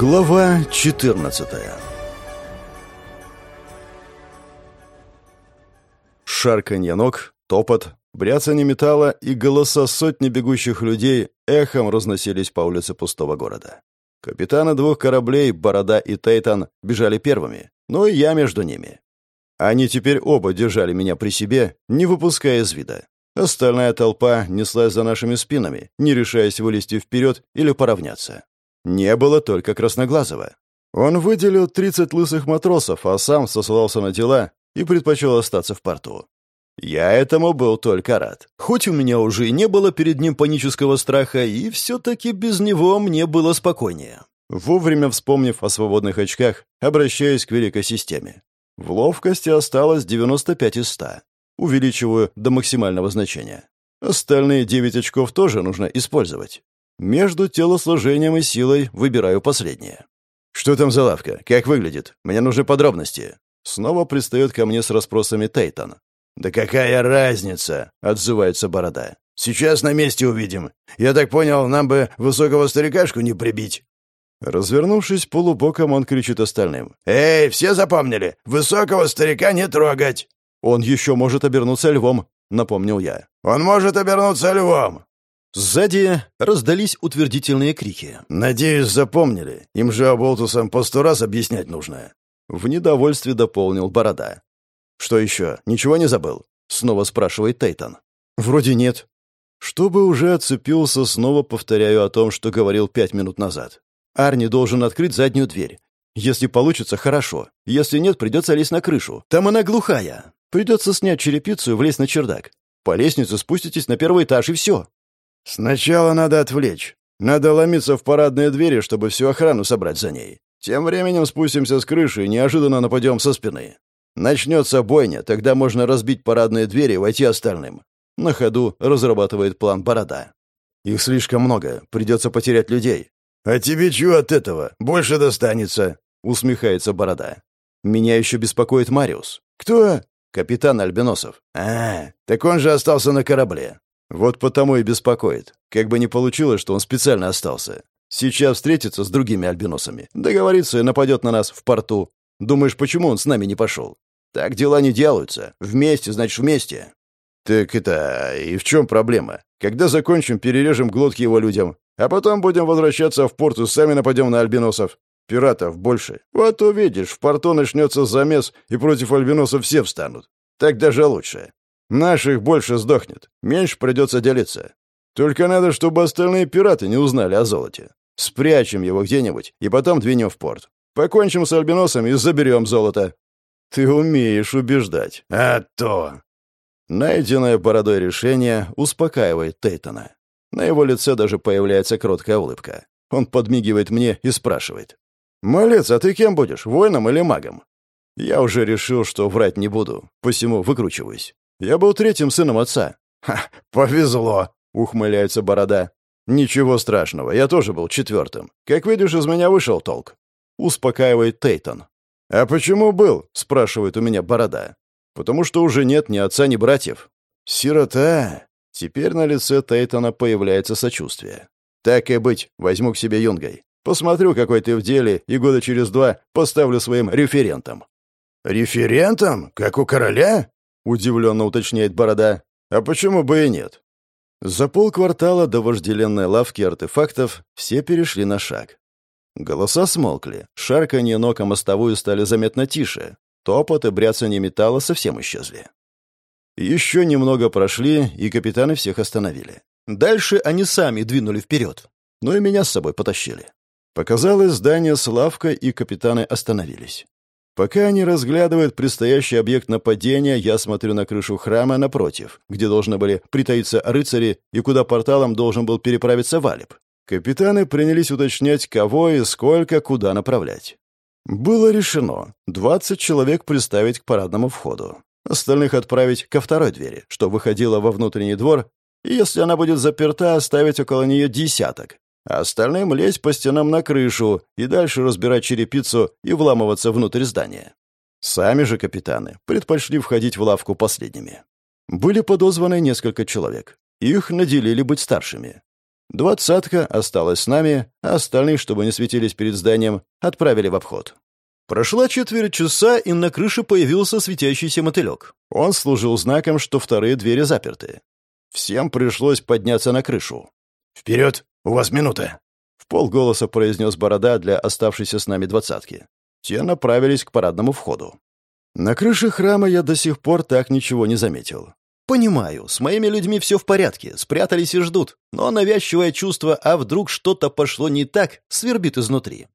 Глава 14 Шарканье ног, топот, бряцание металла и голоса сотни бегущих людей эхом разносились по улице пустого города. Капитаны двух кораблей, Борода и Тейтан, бежали первыми, но и я между ними. Они теперь оба держали меня при себе, не выпуская из вида. Остальная толпа неслась за нашими спинами, не решаясь вылезти вперед или поравняться. Не было только Красноглазого. Он выделил 30 лысых матросов, а сам сослался на дела и предпочел остаться в порту. Я этому был только рад. Хоть у меня уже и не было перед ним панического страха, и все-таки без него мне было спокойнее. Вовремя вспомнив о свободных очках, обращаюсь к великой системе. В ловкости осталось 95 из 100. Увеличиваю до максимального значения. Остальные 9 очков тоже нужно использовать. Между телосложением и силой выбираю последнее. «Что там за лавка? Как выглядит? Мне нужны подробности». Снова пристает ко мне с расспросами Тейтон. «Да какая разница?» — отзывается Борода. «Сейчас на месте увидим. Я так понял, нам бы высокого старикашку не прибить». Развернувшись полубоком, он кричит остальным. «Эй, все запомнили? Высокого старика не трогать!» «Он еще может обернуться львом», — напомнил я. «Он может обернуться львом!» Сзади раздались утвердительные крики. «Надеюсь, запомнили. Им же оболтусам по сто раз объяснять нужно». В недовольстве дополнил Борода. «Что еще? Ничего не забыл?» Снова спрашивает Тейтон. «Вроде нет». Чтобы уже отцепился, снова повторяю о том, что говорил пять минут назад. Арни должен открыть заднюю дверь. Если получится, хорошо. Если нет, придется лезть на крышу. Там она глухая. Придется снять черепицу и влезть на чердак. По лестнице спуститесь на первый этаж, и все. «Сначала надо отвлечь. Надо ломиться в парадные двери, чтобы всю охрану собрать за ней. Тем временем спустимся с крыши и неожиданно нападем со спины. Начнется бойня, тогда можно разбить парадные двери и войти остальным». На ходу разрабатывает план Борода. «Их слишком много, придется потерять людей». «А тебе чего от этого? Больше достанется», — усмехается Борода. «Меня еще беспокоит Мариус». «Кто?» «Капитан Альбиносов». «А, так он же остался на корабле». Вот потому и беспокоит. Как бы ни получилось, что он специально остался. Сейчас встретится с другими альбиносами. Договорится и нападет на нас в порту. Думаешь, почему он с нами не пошел? Так дела не делаются. Вместе, значит, вместе. Так это... И в чем проблема? Когда закончим, перережем глотки его людям. А потом будем возвращаться в порт и сами нападем на альбиносов. Пиратов больше. Вот увидишь, в порту начнется замес, и против альбиносов все встанут. Так даже лучше. Наших больше сдохнет, меньше придется делиться. Только надо, чтобы остальные пираты не узнали о золоте. Спрячем его где-нибудь и потом двинем в порт. Покончим с альбиносами и заберем золото. Ты умеешь убеждать. А то! Найденное бородой решение успокаивает Тейтона. На его лице даже появляется кроткая улыбка. Он подмигивает мне и спрашивает. «Малец, а ты кем будешь, воином или магом?» Я уже решил, что врать не буду, посему выкручиваюсь. Я был третьим сыном отца». «Ха, повезло», — ухмыляется Борода. «Ничего страшного, я тоже был четвертым. Как видишь, из меня вышел толк». Успокаивает Тейтон. «А почему был?» — спрашивает у меня Борода. «Потому что уже нет ни отца, ни братьев». «Сирота». Теперь на лице Тейтона появляется сочувствие. «Так и быть, возьму к себе юнгой. Посмотрю, какой ты в деле, и года через два поставлю своим референтом». «Референтом? Как у короля?» Удивленно уточняет Борода. А почему бы и нет? За полквартала до вожделенной лавки артефактов все перешли на шаг. Голоса смолкли, шарканье ног о мостовую стали заметно тише, топот и бряцанье металла совсем исчезли. Еще немного прошли, и капитаны всех остановили. Дальше они сами двинули вперед, но и меня с собой потащили. Показалось здание с лавкой, и капитаны остановились. Пока они разглядывают предстоящий объект нападения, я смотрю на крышу храма напротив, где должны были притаиться рыцари и куда порталом должен был переправиться Валип. Капитаны принялись уточнять, кого и сколько куда направлять. Было решено 20 человек приставить к парадному входу, остальных отправить ко второй двери, что выходила во внутренний двор, и если она будет заперта, оставить около нее десяток, а остальным лезть по стенам на крышу и дальше разбирать черепицу и вламываться внутрь здания. Сами же капитаны предпочли входить в лавку последними. Были подозваны несколько человек. Их наделили быть старшими. Двадцатка осталась с нами, а остальных, чтобы не светились перед зданием, отправили в обход. Прошла четверть часа, и на крыше появился светящийся мотылек. Он служил знаком, что вторые двери заперты. Всем пришлось подняться на крышу. «Вперед! У вас минута!» В полголоса произнес Борода для оставшейся с нами двадцатки. Те направились к парадному входу. На крыше храма я до сих пор так ничего не заметил. Понимаю, с моими людьми все в порядке, спрятались и ждут, но навязчивое чувство «а вдруг что-то пошло не так» свербит изнутри.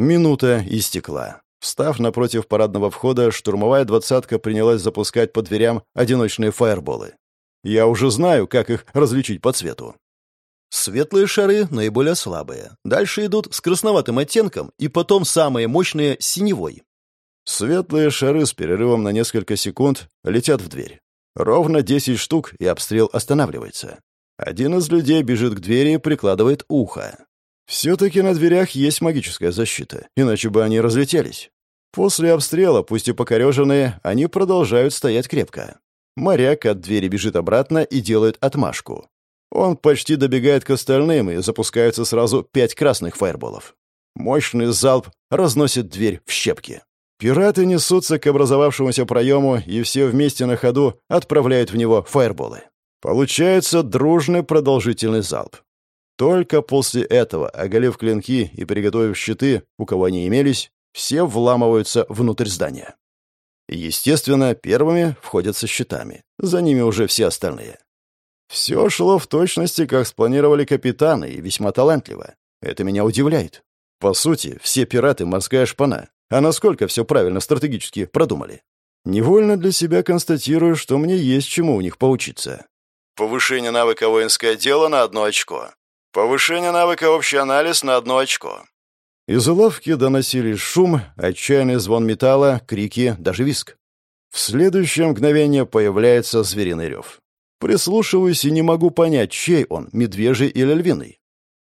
Минута истекла. Встав напротив парадного входа, штурмовая двадцатка принялась запускать по дверям одиночные фаерболы. Я уже знаю, как их различить по цвету. Светлые шары наиболее слабые. Дальше идут с красноватым оттенком, и потом самые мощные — синевой. Светлые шары с перерывом на несколько секунд летят в дверь. Ровно 10 штук, и обстрел останавливается. Один из людей бежит к двери и прикладывает ухо. Все-таки на дверях есть магическая защита, иначе бы они разлетелись. После обстрела, пусть и покореженные, они продолжают стоять крепко. Моряк от двери бежит обратно и делает отмашку. Он почти добегает к остальным, и запускаются сразу пять красных фаерболов. Мощный залп разносит дверь в щепки. Пираты несутся к образовавшемуся проему, и все вместе на ходу отправляют в него фаерболы. Получается дружный продолжительный залп. Только после этого, оголив клинки и приготовив щиты, у кого они имелись, все вламываются внутрь здания. Естественно, первыми входят со щитами. За ними уже все остальные. Все шло в точности, как спланировали капитаны, и весьма талантливо. Это меня удивляет. По сути, все пираты — морская шпана. А насколько все правильно стратегически продумали? Невольно для себя констатирую, что мне есть чему у них поучиться. Повышение навыка воинское дело на одно очко. Повышение навыка общий анализ на одно очко. Из лавки доносились шум, отчаянный звон металла, крики, даже виск. В следующее мгновение появляется звериный рев. Прислушиваюсь и не могу понять, чей он, медвежий или львиный.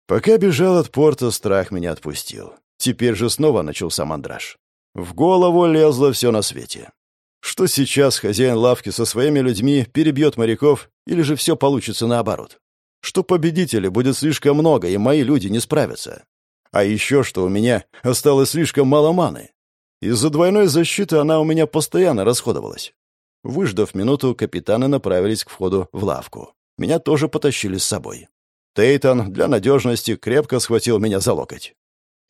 Пока бежал от порта, страх меня отпустил. Теперь же снова начался мандраж. В голову лезло все на свете. Что сейчас хозяин лавки со своими людьми перебьет моряков, или же все получится наоборот? Что победителей будет слишком много, и мои люди не справятся. А еще что у меня осталось слишком мало маны. Из-за двойной защиты она у меня постоянно расходовалась. Выждав минуту, капитаны направились к входу в лавку. Меня тоже потащили с собой. Тейтон для надежности крепко схватил меня за локоть.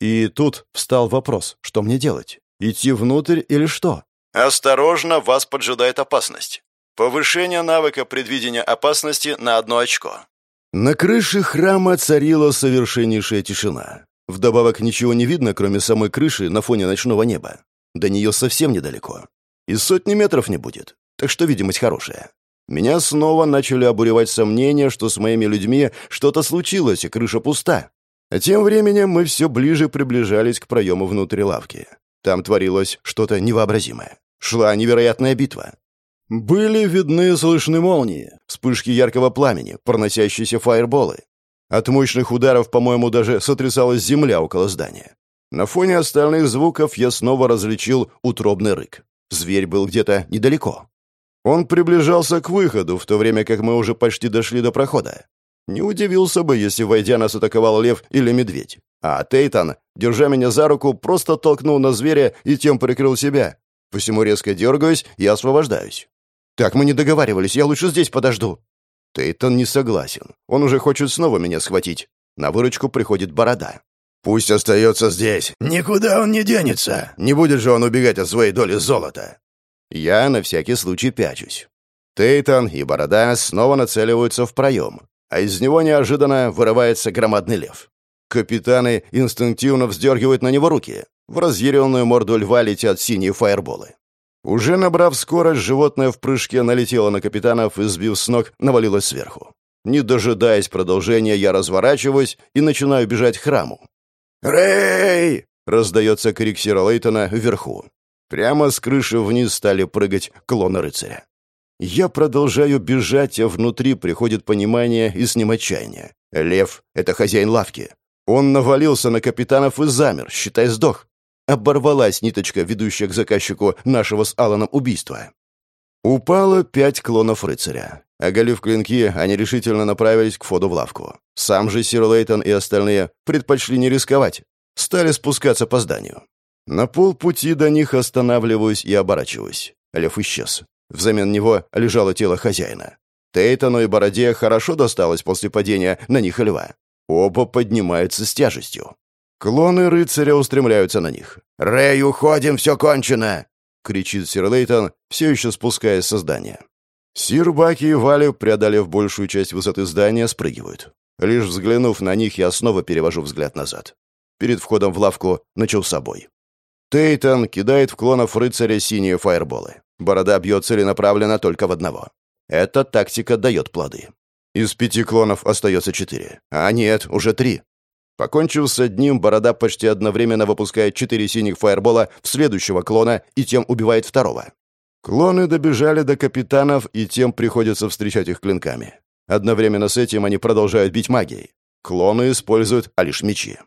И тут встал вопрос, что мне делать? Идти внутрь или что? Осторожно, вас поджидает опасность. Повышение навыка предвидения опасности на одно очко. На крыше храма царила совершеннейшая тишина. Вдобавок ничего не видно, кроме самой крыши на фоне ночного неба. До нее совсем недалеко. И сотни метров не будет, так что видимость хорошая. Меня снова начали обуревать сомнения, что с моими людьми что-то случилось, и крыша пуста. А тем временем мы все ближе приближались к проему внутри лавки. Там творилось что-то невообразимое. Шла невероятная битва. Были видны слышны молнии, вспышки яркого пламени, проносящиеся фаерболы. От мощных ударов, по-моему, даже сотрясалась земля около здания. На фоне остальных звуков я снова различил утробный рык. Зверь был где-то недалеко. Он приближался к выходу, в то время как мы уже почти дошли до прохода. Не удивился бы, если, войдя, нас атаковал лев или медведь. А Тейтан, держа меня за руку, просто толкнул на зверя и тем прикрыл себя. Посему резко дергаюсь и освобождаюсь. «Так мы не договаривались, я лучше здесь подожду». Тейтон не согласен. Он уже хочет снова меня схватить. На выручку приходит борода. «Пусть остается здесь. Никуда он не денется. Не будет же он убегать от своей доли золота». Я на всякий случай пячусь. Тейтон и борода снова нацеливаются в проем а из него неожиданно вырывается громадный лев. Капитаны инстинктивно вздергивают на него руки. В разъяренную морду льва летят синие фаерболы. Уже набрав скорость, животное в прыжке налетело на капитанов и, сбив с ног, навалилось сверху. Не дожидаясь продолжения, я разворачиваюсь и начинаю бежать к храму. «Рэй!» — раздается крик Сира Лейтона вверху. Прямо с крыши вниз стали прыгать клоны рыцаря. Я продолжаю бежать, а внутри приходит понимание и с ним отчаяние. Лев — это хозяин лавки. Он навалился на капитанов и замер, считай, сдох. Оборвалась ниточка, ведущая к заказчику нашего с Алланом убийства. Упало пять клонов рыцаря. Оголив клинки, они решительно направились к входу в лавку. Сам же Сир Лейтон и остальные предпочли не рисковать. Стали спускаться по зданию. На полпути до них останавливаюсь и оборачиваюсь. Лев исчез. Взамен него лежало тело хозяина. Тейтону и Бороде хорошо досталось после падения на них льва. Оба поднимаются с тяжестью. Клоны рыцаря устремляются на них. «Рэй, уходим, все кончено!» — кричит сир Лейтон, все еще спускаясь со здания. Сир Баки и Вали, преодолев большую часть высоты здания, спрыгивают. Лишь взглянув на них, я снова перевожу взгляд назад. Перед входом в лавку начался бой. Тейтон кидает в клонов рыцаря синие фаерболы. Борода бьет целенаправленно только в одного. Эта тактика дает плоды. Из пяти клонов остается четыре. А нет, уже три. Покончив с одним, Борода почти одновременно выпускает четыре синих фаербола в следующего клона и тем убивает второго. Клоны добежали до капитанов, и тем приходится встречать их клинками. Одновременно с этим они продолжают бить магией. Клоны используют а лишь мечи.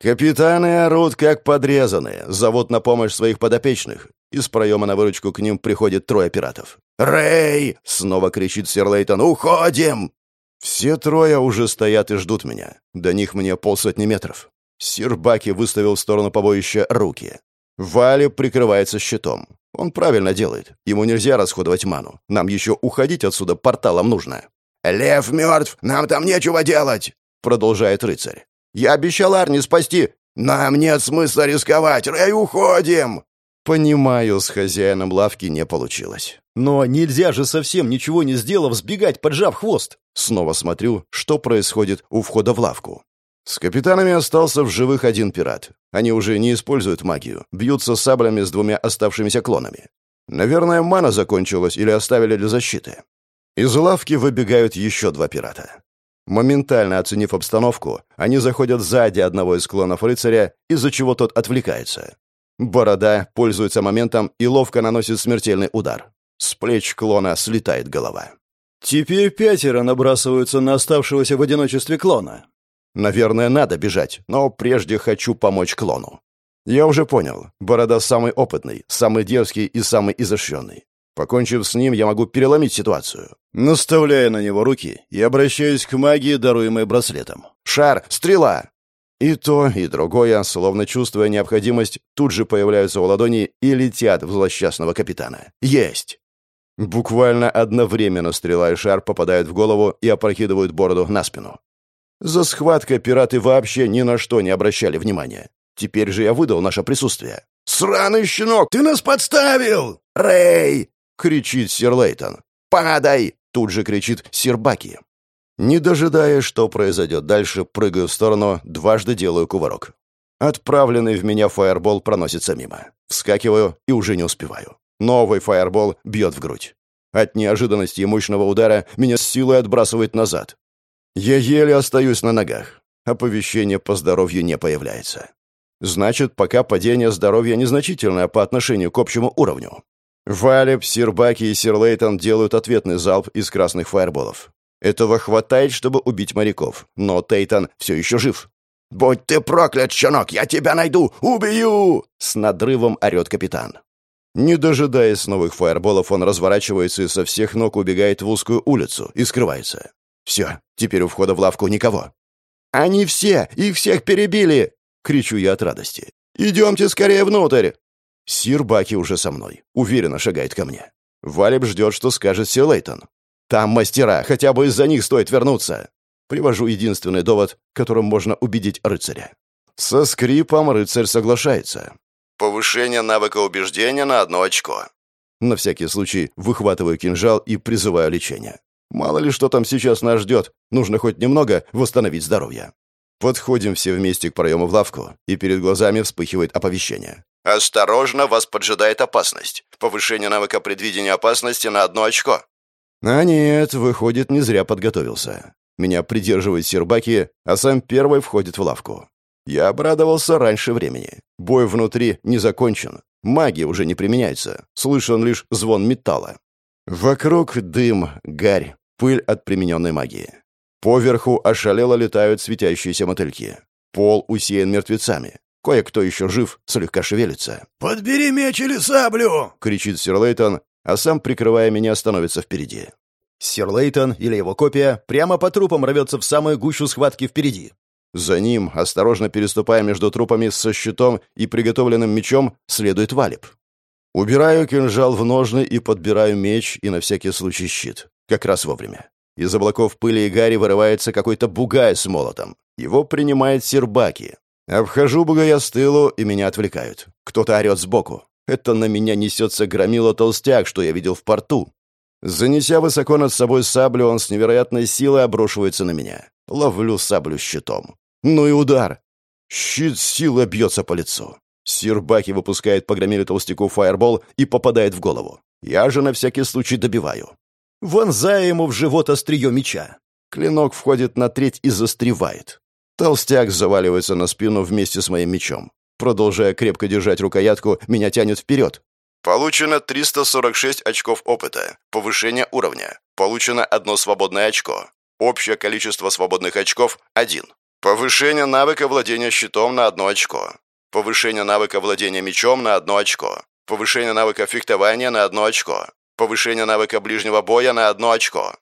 Капитаны орут, как подрезанные, зовут на помощь своих подопечных. Из проема на выручку к ним приходит трое пиратов. «Рэй!» — снова кричит сэр Лейтон. «Уходим!» Все трое уже стоят и ждут меня. До них мне полсотни метров. Сир Баки выставил в сторону побоища руки. Вали прикрывается щитом. Он правильно делает. Ему нельзя расходовать ману. Нам еще уходить отсюда порталом нужно. «Лев мертв! Нам там нечего делать!» — продолжает рыцарь. «Я обещал Арни спасти!» «Нам нет смысла рисковать! Рэй, уходим!» Понимаю, с хозяином лавки не получилось. Но нельзя же совсем ничего не сделав сбегать, поджав хвост. Снова смотрю, что происходит у входа в лавку. С капитанами остался в живых один пират. Они уже не используют магию, бьются саблями с двумя оставшимися клонами. Наверное, мана закончилась или оставили для защиты. Из лавки выбегают еще два пирата. Моментально оценив обстановку, они заходят сзади одного из клонов рыцаря, из-за чего тот отвлекается. Борода пользуется моментом и ловко наносит смертельный удар. С плеч клона слетает голова. Теперь пятеро набрасываются на оставшегося в одиночестве клона. Наверное, надо бежать, но прежде хочу помочь клону. Я уже понял, Борода самый опытный, самый дерзкий и самый изощренный. Покончив с ним, я могу переломить ситуацию. Наставляя на него руки и обращаюсь к магии, даруемой браслетом. «Шар! Стрела!» И то, и другое, словно чувствуя необходимость, тут же появляются у ладони и летят в злосчастного капитана. Есть! Буквально одновременно стрела и шар попадают в голову и опрокидывают бороду на спину. За схваткой пираты вообще ни на что не обращали внимания. Теперь же я выдал наше присутствие. «Сраный щенок, ты нас подставил!» «Рэй!» — кричит сир Лейтон. «Падай!» — тут же кричит сир Баки. Не дожидаясь, что произойдет дальше, прыгаю в сторону, дважды делаю кувырок. Отправленный в меня фаербол проносится мимо. Вскакиваю и уже не успеваю. Новый фаербол бьет в грудь. От неожиданности и мощного удара меня с силой отбрасывает назад. Я еле остаюсь на ногах. Оповещение по здоровью не появляется. Значит, пока падение здоровья незначительное по отношению к общему уровню. Валеб, Сирбаки и Сирлейтон делают ответный залп из красных фаерболов. Этого хватает, чтобы убить моряков, но Тейтон все еще жив. «Будь ты проклят, щенок, я тебя найду! Убью!» С надрывом орет капитан. Не дожидаясь новых фаерболов, он разворачивается и со всех ног убегает в узкую улицу и скрывается. Все, теперь у входа в лавку никого. «Они все! Их всех перебили!» — кричу я от радости. «Идемте скорее внутрь!» Сир Баки уже со мной, уверенно шагает ко мне. Валеб ждет, что скажет Сир Лейтон. Там мастера, хотя бы из-за них стоит вернуться. Привожу единственный довод, которым можно убедить рыцаря. Со скрипом рыцарь соглашается. Повышение навыка убеждения на одно очко. На всякий случай выхватываю кинжал и призываю лечение. Мало ли что там сейчас нас ждет, нужно хоть немного восстановить здоровье. Подходим все вместе к проему в лавку, и перед глазами вспыхивает оповещение. «Осторожно, вас поджидает опасность. Повышение навыка предвидения опасности на одно очко. А нет, выходит, не зря подготовился. Меня придерживает Сербаки, а сам первый входит в лавку. Я обрадовался раньше времени. Бой внутри не закончен. Магия уже не применяется. Слышен лишь звон металла. Вокруг дым, гарь, пыль от примененной магии. Поверху ошалело летают светящиеся мотыльки. Пол усеян мертвецами. Кое-кто еще жив, слегка шевелится. «Подбери меч или саблю!» — кричит сир Лейтон, а сам, прикрывая меня, становится впереди. Сир Лейтон или его копия прямо по трупам рвется в самую гущу схватки впереди. За ним, осторожно переступая между трупами со щитом и приготовленным мечом, следует валип. Убираю кинжал в ножны и подбираю меч и на всякий случай щит. Как раз вовремя. Из облаков пыли и гари вырывается какой-то бугай с молотом. Его принимает Сербаки. Обхожу бугая с тылу, и меня отвлекают. Кто-то орет сбоку. Это на меня несется громила толстяк, что я видел в порту. Занеся высоко над собой саблю, он с невероятной силой обрушивается на меня. Ловлю саблю щитом. Ну и удар. Щит силой бьется по лицу. Сербаки выпускает по громиле толстяку фаербол и попадает в голову. Я же на всякий случай добиваю. Вонзая ему в живот острие меча. Клинок входит на треть и застревает. Толстяк заваливается на спину вместе с моим мечом. Продолжая крепко держать рукоятку, меня тянет вперед. Получено 346 очков опыта. Повышение уровня. Получено одно свободное очко. Общее количество свободных очков – 1. Повышение навыка владения щитом на одно очко. Повышение навыка владения мечом на одно очко. Повышение навыка фехтования на одно очко. Повышение навыка ближнего боя на одно очко.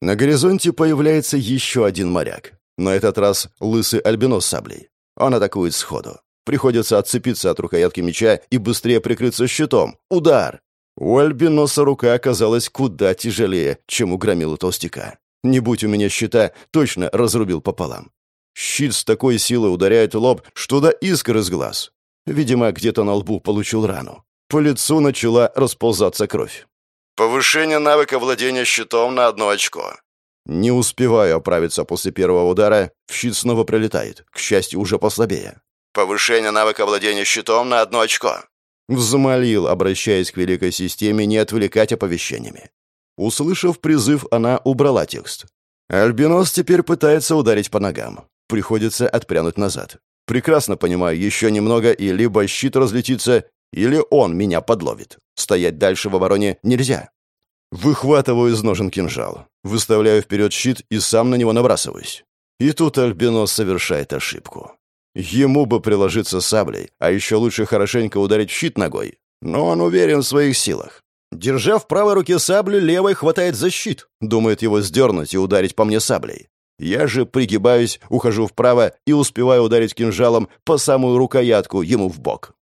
На горизонте появляется еще один моряк. На этот раз лысый альбинос саблей. Он атакует сходу. Приходится отцепиться от рукоятки меча и быстрее прикрыться щитом. Удар! У альбиноса рука оказалась куда тяжелее, чем у громила толстяка. Не будь у меня щита, точно разрубил пополам. Щит с такой силой ударяет лоб, что до искр из глаз. Видимо, где-то на лбу получил рану. По лицу начала расползаться кровь. Повышение навыка владения щитом на одно очко. Не успеваю оправиться после первого удара, в щит снова прилетает, к счастью, уже послабее. Повышение навыка владения щитом на одно очко. Взмолил, обращаясь к великой системе, не отвлекать оповещениями. Услышав призыв, она убрала текст. Альбинос теперь пытается ударить по ногам. Приходится отпрянуть назад. Прекрасно понимаю, еще немного, и либо щит разлетится, или он меня подловит. Стоять дальше в обороне нельзя. Выхватываю из ножен кинжал, выставляю вперед щит и сам на него набрасываюсь. И тут Альбинос совершает ошибку. Ему бы приложиться саблей, а еще лучше хорошенько ударить в щит ногой. Но он уверен в своих силах. Держа в правой руке саблю, левой хватает за щит. Думает его сдернуть и ударить по мне саблей. Я же пригибаюсь, ухожу вправо и успеваю ударить кинжалом по самую рукоятку ему в бок.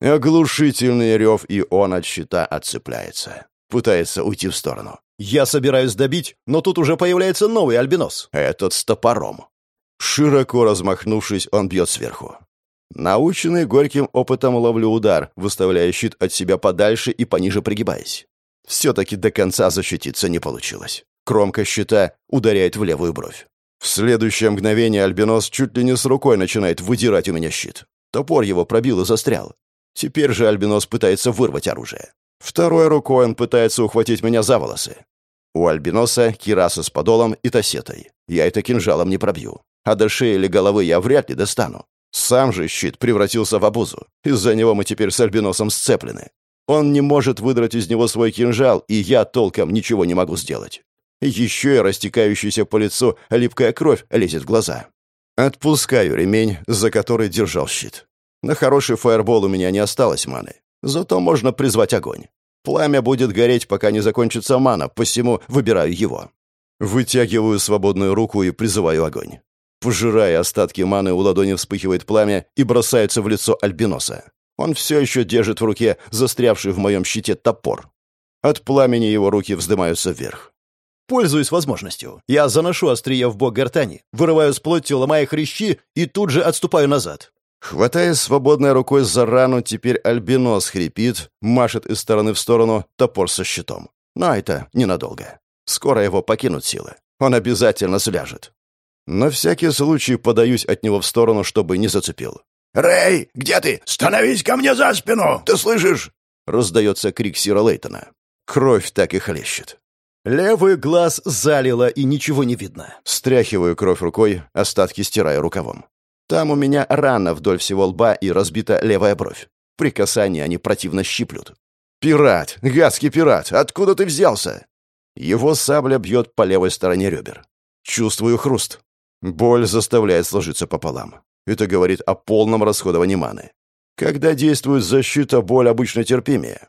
Оглушительный рев, и он от щита отцепляется. Пытается уйти в сторону. Я собираюсь добить, но тут уже появляется новый альбинос. Этот с топором. Широко размахнувшись, он бьет сверху. Наученный горьким опытом ловлю удар, выставляя щит от себя подальше и пониже пригибаясь. Все-таки до конца защититься не получилось. Кромка щита ударяет в левую бровь. В следующее мгновение альбинос чуть ли не с рукой начинает выдирать у меня щит. Топор его пробил и застрял. Теперь же альбинос пытается вырвать оружие. Второй рукой он пытается ухватить меня за волосы. У альбиноса кираса с подолом и тассетой. Я это кинжалом не пробью. А до шеи или головы я вряд ли достану. Сам же щит превратился в обузу. Из-за него мы теперь с альбиносом сцеплены. Он не может выдрать из него свой кинжал, и я толком ничего не могу сделать. Еще и растекающаяся по лицу липкая кровь лезет в глаза. Отпускаю ремень, за который держал щит. На хороший фаербол у меня не осталось маны. Зато можно призвать огонь. Пламя будет гореть, пока не закончится мана, посему выбираю его. Вытягиваю свободную руку и призываю огонь. Пожирая остатки маны, у ладони вспыхивает пламя и бросается в лицо альбиноса. Он все еще держит в руке застрявший в моем щите топор. От пламени его руки вздымаются вверх. Пользуюсь возможностью. Я заношу острие в бок гортани, вырываю с плотью, ломая хрящи и тут же отступаю назад. Хватая свободной рукой за рану, теперь альбинос хрипит, машет из стороны в сторону топор со щитом. Но это ненадолго. Скоро его покинут силы. Он обязательно сляжет. На всякий случай подаюсь от него в сторону, чтобы не зацепил. «Рэй, где ты? Становись ко мне за спину! Ты слышишь?» Раздается крик Сира Лейтона. Кровь так и хлещет. Левый глаз залило, и ничего не видно. Стряхиваю кровь рукой, остатки стираю рукавом. Там у меня рана вдоль всего лба и разбита левая бровь. При касании они противно щиплют. «Пират! Гадский пират! Откуда ты взялся?» Его сабля бьет по левой стороне ребер. Чувствую хруст. Боль заставляет сложиться пополам. Это говорит о полном расходовании маны. Когда действует защита, боль обычно терпимее.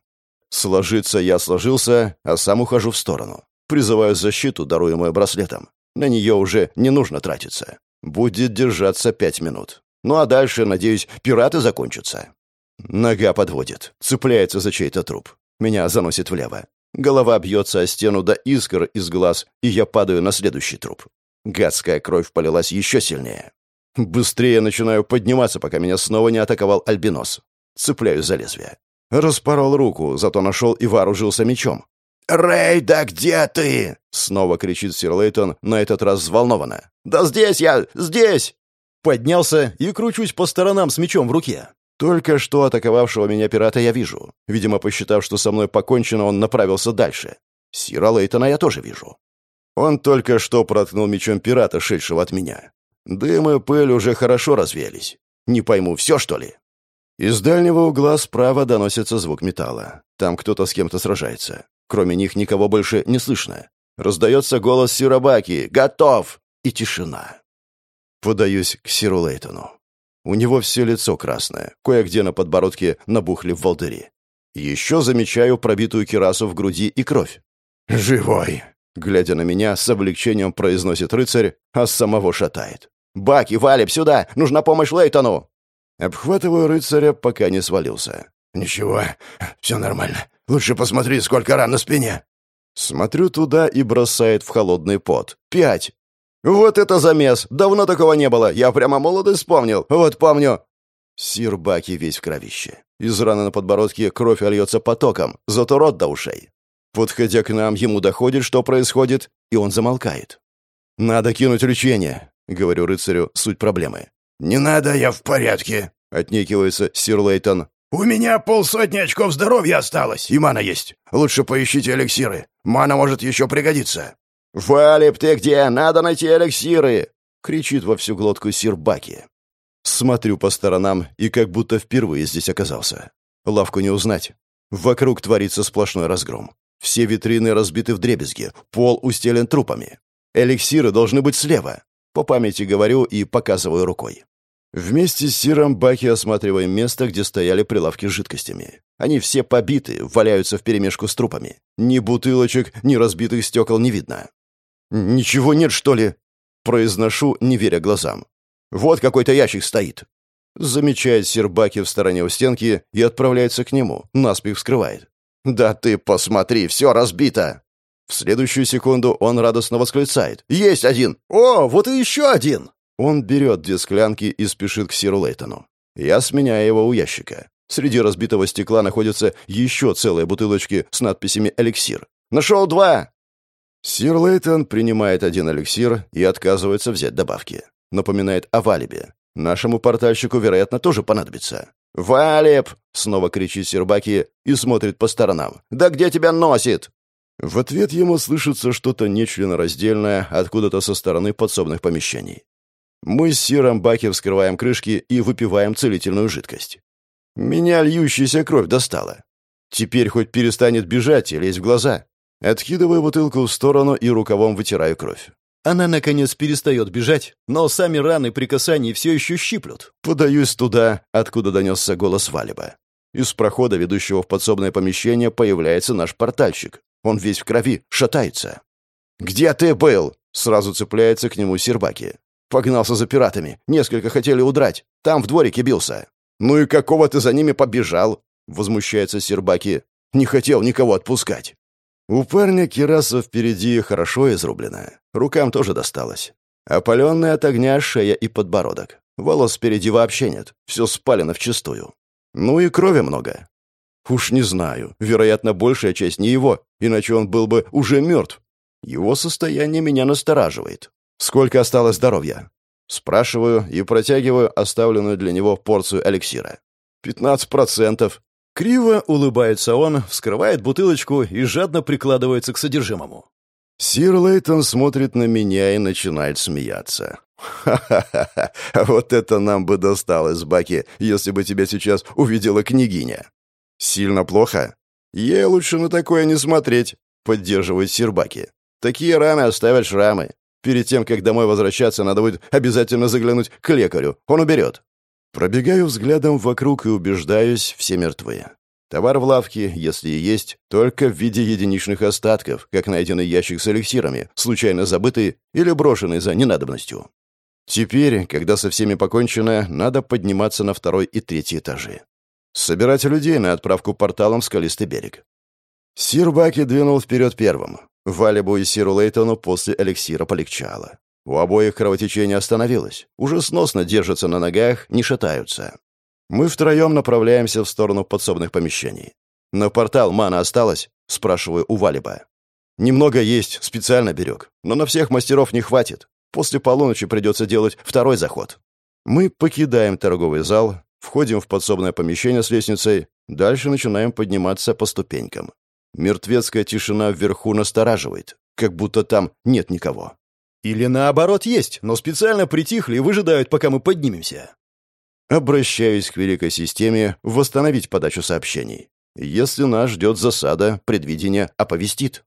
Сложиться я сложился, а сам ухожу в сторону. Призываю защиту, даруемую браслетом. На нее уже не нужно тратиться. Будет держаться пять минут. Ну а дальше, надеюсь, пираты закончатся. Нога подводит, цепляется за чей-то труп. Меня заносит влево. Голова бьется о стену до искр из глаз, и я падаю на следующий труп. Гадская кровь полилась еще сильнее. Быстрее начинаю подниматься, пока меня снова не атаковал альбинос. Цепляюсь за лезвие. Распорол руку, зато нашел и вооружился мечом. «Рэй, да где ты?» — снова кричит сир Лейтон, на этот раз взволнованно. «Да здесь я! Здесь!» Поднялся и кручусь по сторонам с мечом в руке. Только что атаковавшего меня пирата я вижу. Видимо, посчитав, что со мной покончено, он направился дальше. Сира Лейтона я тоже вижу. Он только что проткнул мечом пирата, шедшего от меня. Дым и пыль уже хорошо развеялись. Не пойму, все, что ли? Из дальнего угла справа доносится звук металла. Там кто-то с кем-то сражается. Кроме них никого больше не слышно. Раздается голос Сирабаки «Готов!» И тишина. Подаюсь к Сиру Лейтону. У него все лицо красное, кое-где на подбородке набухли в волдыри. Еще замечаю пробитую кирасу в груди и кровь. «Живой!» Глядя на меня, с облегчением произносит рыцарь, а самого шатает. «Баки, Валеб, сюда! Нужна помощь Лейтону!» Обхватываю рыцаря, пока не свалился. «Ничего, все нормально. Лучше посмотри, сколько ран на спине». Смотрю туда и бросает в холодный пот. «Пять!» «Вот это замес! Давно такого не было! Я прямо молодость вспомнил! Вот помню!» Сир Баки весь в кровище. Из раны на подбородке кровь льется потоком, зато рот до ушей. Подходя к нам, ему доходит, что происходит, и он замолкает. «Надо кинуть лечение», — говорю рыцарю суть проблемы. «Не надо, я в порядке», — отнекивается сир Лейтон. «У меня полсотни очков здоровья осталось, и мана есть. Лучше поищите эликсиры. Мана может еще пригодиться». «Фалип, ты где? Надо найти эликсиры!» — кричит во всю глотку сир Баки. Смотрю по сторонам и как будто впервые здесь оказался. Лавку не узнать. Вокруг творится сплошной разгром. Все витрины разбиты в дребезги, пол устелен трупами. Эликсиры должны быть слева. По памяти говорю и показываю рукой. Вместе с Сиром Баки осматриваем место, где стояли прилавки с жидкостями. Они все побиты, валяются вперемешку с трупами. Ни бутылочек, ни разбитых стекол не видно. «Ничего нет, что ли?» Произношу, не веря глазам. «Вот какой-то ящик стоит». Замечает Сербаки в стороне у стенки и отправляется к нему, наспех вскрывает. «Да ты посмотри, все разбито!» В следующую секунду он радостно восклицает. «Есть один! О, вот и еще один!» Он берет две склянки и спешит к Сиру Лейтону. Я сменяю его у ящика. Среди разбитого стекла находятся еще целые бутылочки с надписями «Эликсир». «Нашел два!» Сир Лейтон принимает один эликсир и отказывается взять добавки. Напоминает о Валибе. Нашему портальщику, вероятно, тоже понадобится. «Валеб!» — снова кричит Сербаки и смотрит по сторонам. «Да где тебя носит?» В ответ ему слышится что-то нечленораздельное откуда-то со стороны подсобных помещений. Мы с Сиром Баки вскрываем крышки и выпиваем целительную жидкость. Меня льющаяся кровь достала. Теперь хоть перестанет бежать и лезть в глаза. Откидываю бутылку в сторону и рукавом вытираю кровь. Она, наконец, перестает бежать, но сами раны при касании все еще щиплют. Подаюсь туда, откуда донесся голос Валиба. Из прохода, ведущего в подсобное помещение, появляется наш портальщик. Он весь в крови, шатается. «Где ты был?» — сразу цепляется к нему Сербаки. «Погнался за пиратами. Несколько хотели удрать. Там в дворике бился». «Ну и какого ты за ними побежал?» — возмущается Сербаки. «Не хотел никого отпускать». У парня кираса впереди хорошо изрублена. Рукам тоже досталось. Опаленная от огня шея и подбородок. Волос спереди вообще нет. Все спалено вчистую. Ну и крови много. Уж не знаю. Вероятно, большая часть не его, иначе он был бы уже мертв. Его состояние меня настораживает. Сколько осталось здоровья? Спрашиваю и протягиваю оставленную для него порцию эликсира. «Пятнадцать процентов», Криво улыбается он, вскрывает бутылочку и жадно прикладывается к содержимому. Сир Лейтон смотрит на меня и начинает смеяться. «Ха-ха-ха! Вот это нам бы досталось, Баки, если бы тебя сейчас увидела княгиня!» «Сильно плохо?» «Ей лучше на такое не смотреть», — поддерживает сир Баки. «Такие раны оставят шрамы. Перед тем, как домой возвращаться, надо будет обязательно заглянуть к лекарю. Он уберет». Пробегаю взглядом вокруг и убеждаюсь, все мертвые. Товар в лавке, если и есть, только в виде единичных остатков, как найденный ящик с эликсирами, случайно забытый или брошенный за ненадобностью. Теперь, когда со всеми покончено, надо подниматься на второй и третий этажи. Собирать людей на отправку порталом в скалистый берег. Сир Баки двинул вперед первым. Валебу и Сиру Лейтону после эликсира полегчало. У обоих кровотечение остановилось. Уже сносно держатся на ногах, не шатаются. Мы втроем направляемся в сторону подсобных помещений. «На портал мана осталось?» — спрашиваю у Валиба. «Немного есть, специально берег. Но на всех мастеров не хватит. После полуночи придется делать второй заход». Мы покидаем торговый зал, входим в подсобное помещение с лестницей, дальше начинаем подниматься по ступенькам. Мертвецкая тишина вверху настораживает, как будто там нет никого. Или наоборот есть, но специально притихли и выжидают, пока мы поднимемся. Обращаюсь к великой системе восстановить подачу сообщений. Если нас ждет засада, предвидение оповестит.